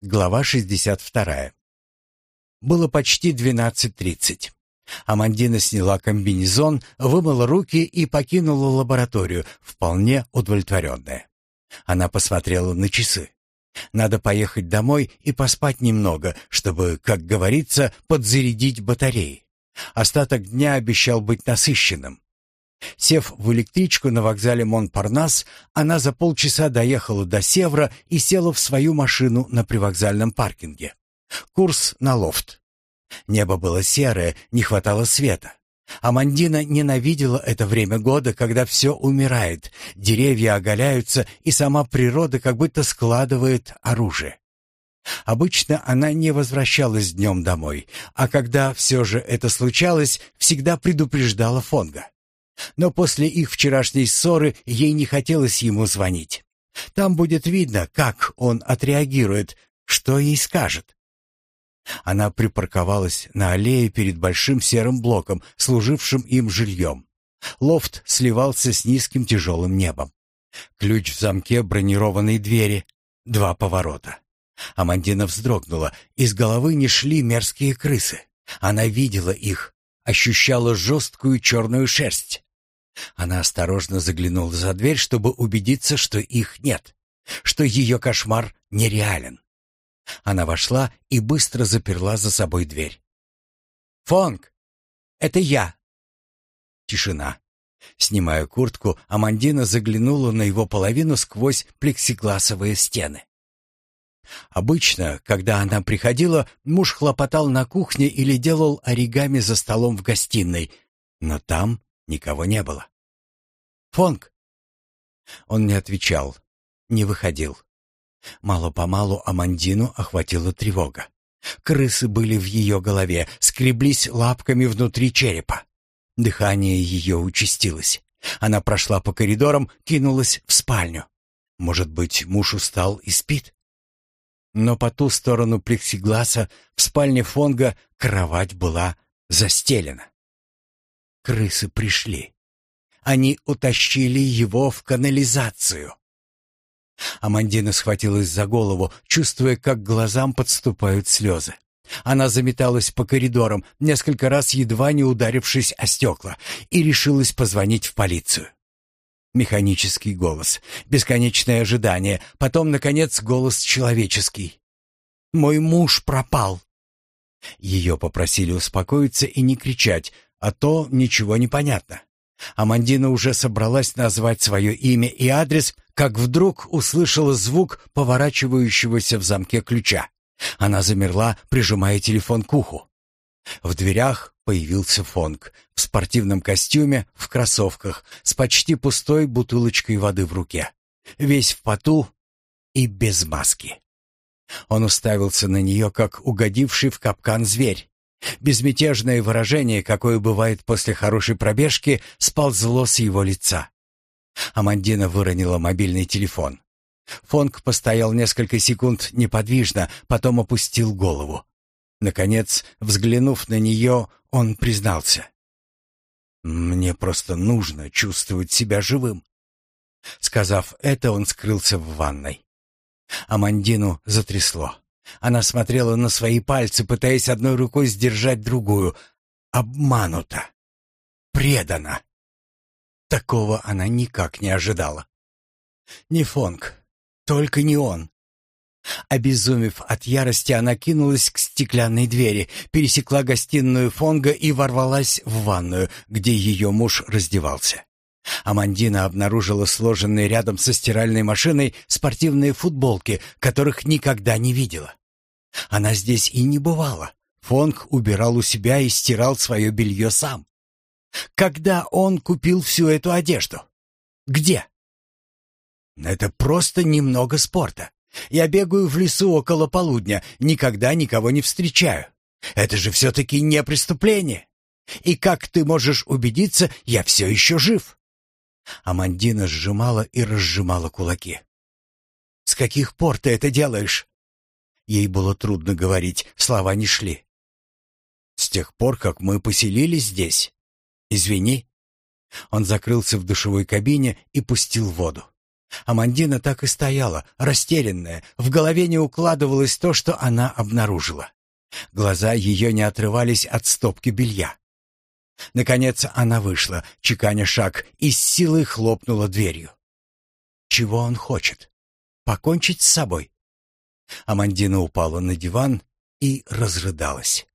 Глава 62. Было почти 12.30. Амандина сняла комбинезон, вымыла руки и покинула лабораторию, вполне удовлетворенная. Она посмотрела на часы. Надо поехать домой и поспать немного, чтобы, как говорится, подзарядить батареи. Остаток дня обещал быть насыщенным. Сев в электричку на вокзале Монпарнас, она за полчаса доехала до Севра и села в свою машину на привокзальном паркинге. Курс на лофт. Небо было серое, не хватало света. Амандина ненавидела это время года, когда все умирает, деревья оголяются, и сама природа как будто складывает оружие. Обычно она не возвращалась днем домой, а когда все же это случалось, всегда предупреждала Фонга. Но после их вчерашней ссоры ей не хотелось ему звонить. Там будет видно, как он отреагирует, что ей скажет. Она припарковалась на аллее перед большим серым блоком, служившим им жильем. Лофт сливался с низким тяжелым небом. Ключ в замке бронированной двери. Два поворота. Амандина вздрогнула. Из головы не шли мерзкие крысы. Она видела их, ощущала жесткую черную шерсть. Она осторожно заглянула за дверь, чтобы убедиться, что их нет, что ее кошмар нереален. Она вошла и быстро заперла за собой дверь. «Фонг, это я!» Тишина. Снимая куртку, Амандина заглянула на его половину сквозь плексигласовые стены. Обычно, когда она приходила, муж хлопотал на кухне или делал оригами за столом в гостиной, но там никого не было. «Фонг!» Он не отвечал, не выходил. Мало-помалу Амандину охватила тревога. Крысы были в ее голове, скреблись лапками внутри черепа. Дыхание ее участилось. Она прошла по коридорам, кинулась в спальню. Может быть, муж устал и спит? Но по ту сторону плексигласа в спальне Фонга кровать была застелена. Крысы пришли. Они утащили его в канализацию. Амандина схватилась за голову, чувствуя, как глазам подступают слезы. Она заметалась по коридорам, несколько раз едва не ударившись о стекла, и решилась позвонить в полицию. Механический голос, бесконечное ожидание, потом, наконец, голос человеческий. «Мой муж пропал!» Ее попросили успокоиться и не кричать, а то ничего не понятно. Амандина уже собралась назвать свое имя и адрес, как вдруг услышала звук поворачивающегося в замке ключа. Она замерла, прижимая телефон к уху. В дверях появился Фонг в спортивном костюме, в кроссовках, с почти пустой бутылочкой воды в руке. Весь в поту и без маски. Он уставился на нее, как угодивший в капкан зверь. Безмятежное выражение, какое бывает после хорошей пробежки, сползло с его лица. Амандина выронила мобильный телефон. Фонг постоял несколько секунд неподвижно, потом опустил голову. Наконец, взглянув на нее, он признался. «Мне просто нужно чувствовать себя живым». Сказав это, он скрылся в ванной. Амандину затрясло. Она смотрела на свои пальцы, пытаясь одной рукой сдержать другую. Обманута. Предана. Такого она никак не ожидала. Не Фонг. Только не он. Обезумев от ярости, она кинулась к стеклянной двери, пересекла гостиную Фонга и ворвалась в ванную, где ее муж раздевался. Амандина обнаружила сложенные рядом со стиральной машиной спортивные футболки, которых никогда не видела. Она здесь и не бывала. Фонг убирал у себя и стирал свое белье сам. Когда он купил всю эту одежду? Где? Это просто немного спорта. Я бегаю в лесу около полудня, никогда никого не встречаю. Это же все-таки не преступление. И как ты можешь убедиться, я все еще жив?» Амандина сжимала и разжимала кулаки. «С каких пор ты это делаешь?» Ей было трудно говорить, слова не шли. «С тех пор, как мы поселились здесь. Извини». Он закрылся в душевой кабине и пустил воду. Амандина так и стояла, растерянная, в голове не укладывалось то, что она обнаружила. Глаза ее не отрывались от стопки белья. Наконец она вышла, чеканя шаг, и с силой хлопнула дверью. Чего он хочет? Покончить с собой? Амандина упала на диван и разрыдалась.